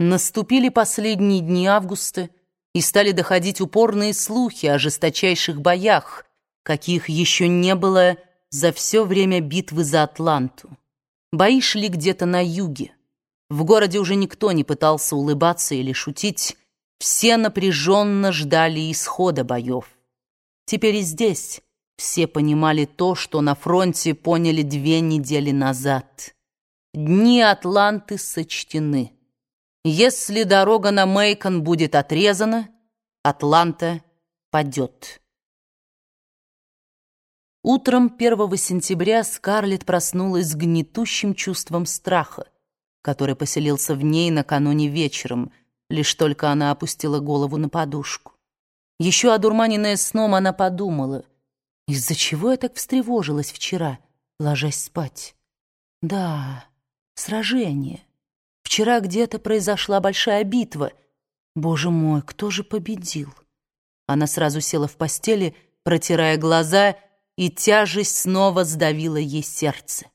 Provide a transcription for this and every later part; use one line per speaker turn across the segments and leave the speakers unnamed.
Наступили последние дни августа, и стали доходить упорные слухи о жесточайших боях, каких еще не было за все время битвы за Атланту. Бои шли где-то на юге. В городе уже никто не пытался улыбаться или шутить, все напряженно ждали исхода боев. Теперь и здесь все понимали то, что на фронте поняли две недели назад. Дни Атланты сочтены. Если дорога на Мейкон будет отрезана, Атланта падет. Утром 1 сентября Скарлетт проснулась с гнетущим чувством страха, который поселился в ней накануне вечером, лишь только она опустила голову на подушку. Еще одурманенная сном, она подумала, из-за чего я так встревожилась вчера, ложась спать. Да, сражение. Вчера где-то произошла большая битва. Боже мой, кто же победил? Она сразу села в постели, протирая глаза, и тяжесть снова сдавила ей сердце.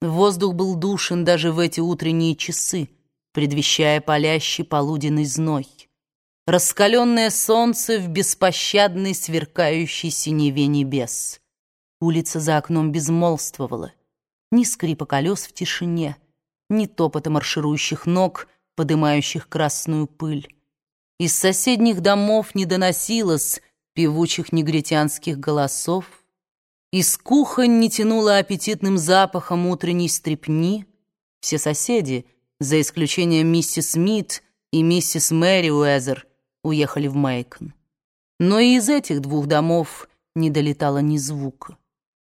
Воздух был душен даже в эти утренние часы, предвещая палящий полуденный зной. Раскаленное солнце в беспощадной сверкающей синеве небес. Улица за окном безмолвствовала. Ни скрипа колес в тишине — ни топота марширующих ног, подымающих красную пыль. Из соседних домов не доносилось певучих негритянских голосов, из кухонь не тянуло аппетитным запахом утренней стрепни. Все соседи, за исключением миссис Смит и миссис Мэри Уэзер, уехали в Мейкон. Но и из этих двух домов не долетало ни звука.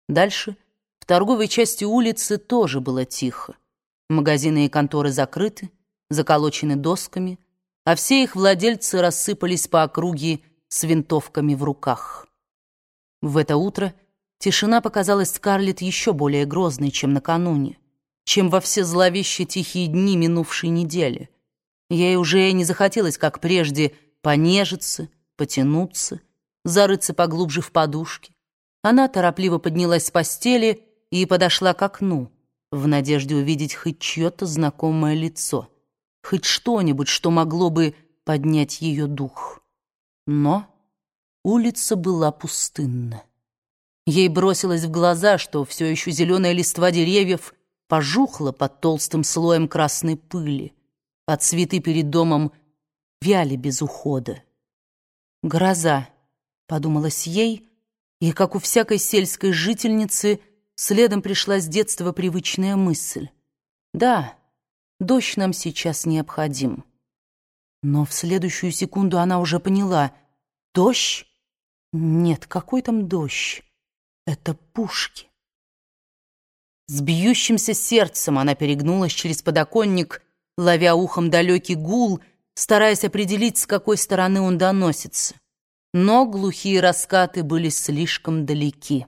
Дальше, в торговой части улицы, тоже было тихо. Магазины и конторы закрыты, заколочены досками, а все их владельцы рассыпались по округе с винтовками в руках. В это утро тишина показалась Скарлетт еще более грозной, чем накануне, чем во все зловещие тихие дни минувшей недели. Ей уже не захотелось, как прежде, понежиться, потянуться, зарыться поглубже в подушки. Она торопливо поднялась с постели и подошла к окну в надежде увидеть хоть чье-то знакомое лицо, хоть что-нибудь, что могло бы поднять ее дух. Но улица была пустынна. Ей бросилось в глаза, что все еще зеленая листва деревьев пожухла под толстым слоем красной пыли, а цветы перед домом вяли без ухода. «Гроза», — подумалось ей, и, как у всякой сельской жительницы, — Следом пришла с детства привычная мысль. Да, дождь нам сейчас необходим. Но в следующую секунду она уже поняла. Дождь? Нет, какой там дождь? Это пушки. С бьющимся сердцем она перегнулась через подоконник, ловя ухом далекий гул, стараясь определить, с какой стороны он доносится. Но глухие раскаты были слишком далеки.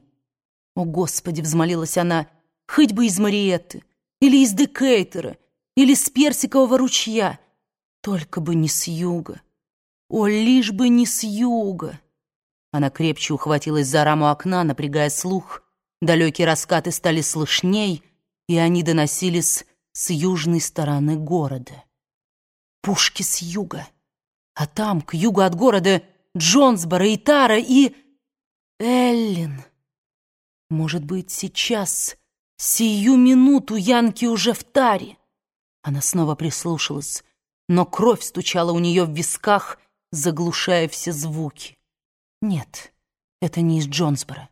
«О, Господи!» — взмолилась она. «Хоть бы из Мариетты, или из Декейтера, или с Персикового ручья, только бы не с юга. О, лишь бы не с юга!» Она крепче ухватилась за раму окна, напрягая слух. Далекие раскаты стали слышней, и они доносились с южной стороны города. Пушки с юга. А там, к югу от города, Джонсборо и Тара и... Эллин. Может быть, сейчас, сию минуту Янки уже в таре. Она снова прислушалась, но кровь стучала у нее в висках, заглушая все звуки. Нет, это не из Джонсбора.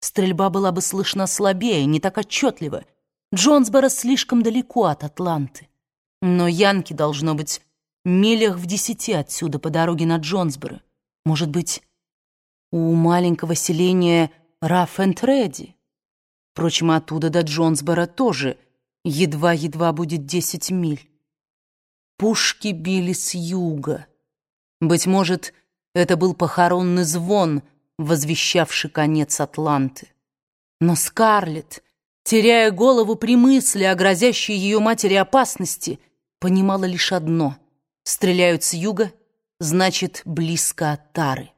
Стрельба была бы слышна слабее, не так отчетливо. Джонсборо слишком далеко от Атланты. Но Янки, должно быть, милях в десяти отсюда по дороге на Джонсборо. Может быть, у маленького селения Раф энд Редди. Впрочем, оттуда до Джонсбора тоже едва-едва будет десять миль. Пушки били с юга. Быть может, это был похоронный звон, возвещавший конец Атланты. Но Скарлетт, теряя голову при мысли о грозящей ее матери опасности, понимала лишь одно — стреляют с юга, значит, близко от Тары.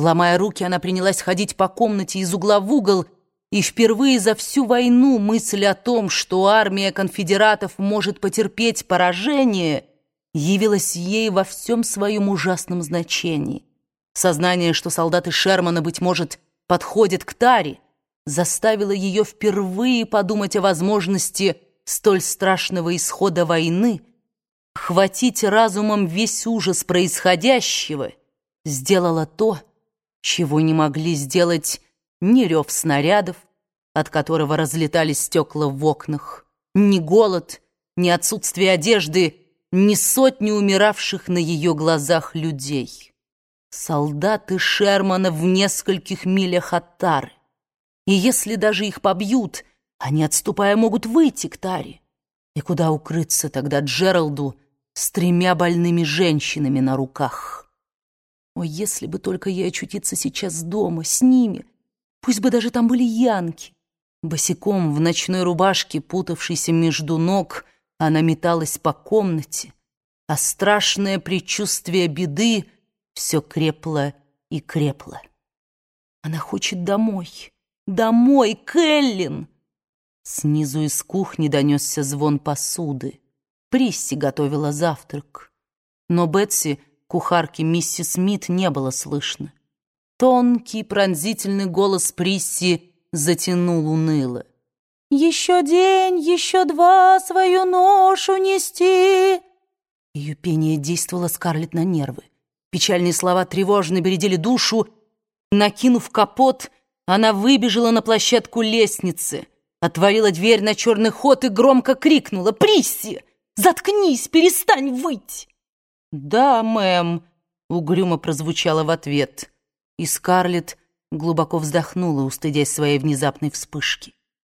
Ломая руки, она принялась ходить по комнате из угла в угол, и впервые за всю войну мысль о том, что армия конфедератов может потерпеть поражение, явилось ей во всем своем ужасном значении. Сознание, что солдаты Шермана, быть может, подходят к Таре, заставило ее впервые подумать о возможности столь страшного исхода войны, хватить разумом весь ужас происходящего, сделала то, чего не могли сделать ни рев снарядов, от которого разлетались стекла в окнах, ни голод, ни отсутствие одежды, ни сотни умиравших на ее глазах людей. Солдаты Шермана в нескольких милях от Тары. И если даже их побьют, они, отступая, могут выйти к Таре. И куда укрыться тогда Джералду с тремя больными женщинами на руках? О, если бы только ей очутиться сейчас дома, с ними, пусть бы даже там были янки. Босиком в ночной рубашке, путавшейся между ног, она металась по комнате, а страшное предчувствие беды — все крепло и крепло. Она хочет домой. Домой, Кэллин! Снизу из кухни донесся звон посуды. Присси готовила завтрак. Но Бетси, кухарки миссис Смит, не было слышно. Тонкий пронзительный голос Присси затянул уныло. «Еще день, еще два свою ношу нести!» Ее пение действовало Скарлетт на нервы. Печальные слова тревожно бередили душу. Накинув капот, она выбежала на площадку лестницы, отворила дверь на черный ход и громко крикнула «Присси! Заткнись! Перестань выть!» «Да, мэм», — угрюмо прозвучало в ответ. И Скарлетт глубоко вздохнула, устыдясь своей внезапной вспышки.